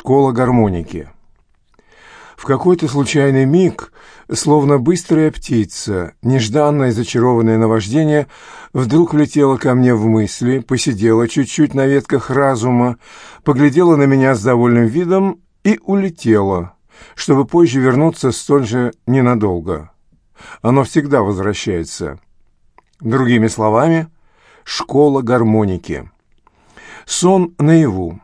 Школа гармоники. В какой-то случайный миг, словно быстрая птица, нежданное зачарованное наваждение вдруг влетело ко мне в мысли, посидела чуть-чуть на ветках разума, поглядела на меня с довольным видом и улетела, чтобы позже вернуться столь же ненадолго. Оно всегда возвращается. Другими словами, школа гармоники. Сон наяву.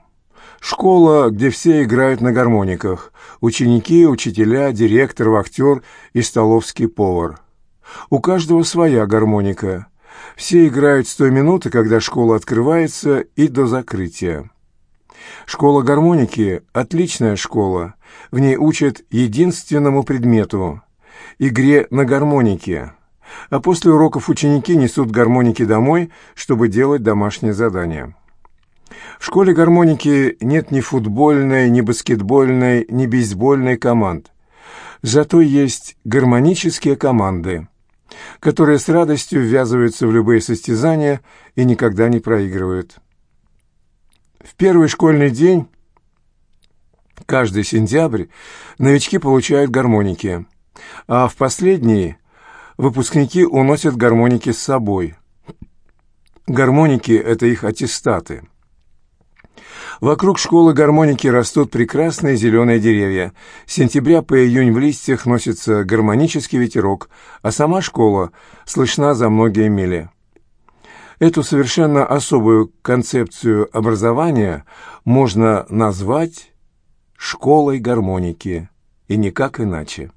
Школа, где все играют на гармониках. Ученики, учителя, директор, вахтер и столовский повар. У каждого своя гармоника. Все играют с той минуты, когда школа открывается, и до закрытия. Школа гармоники – отличная школа. В ней учат единственному предмету – игре на гармонике. А после уроков ученики несут гармоники домой, чтобы делать домашние задания. В школе гармоники нет ни футбольной, ни баскетбольной, ни бейсбольной команд. Зато есть гармонические команды, которые с радостью ввязываются в любые состязания и никогда не проигрывают. В первый школьный день, каждый сентябрь, новички получают гармоники, а в последние выпускники уносят гармоники с собой. Гармоники – это их аттестаты. Вокруг школы гармоники растут прекрасные зеленые деревья. С сентября по июнь в листьях носится гармонический ветерок, а сама школа слышна за многие мили. Эту совершенно особую концепцию образования можно назвать «школой гармоники», и никак иначе.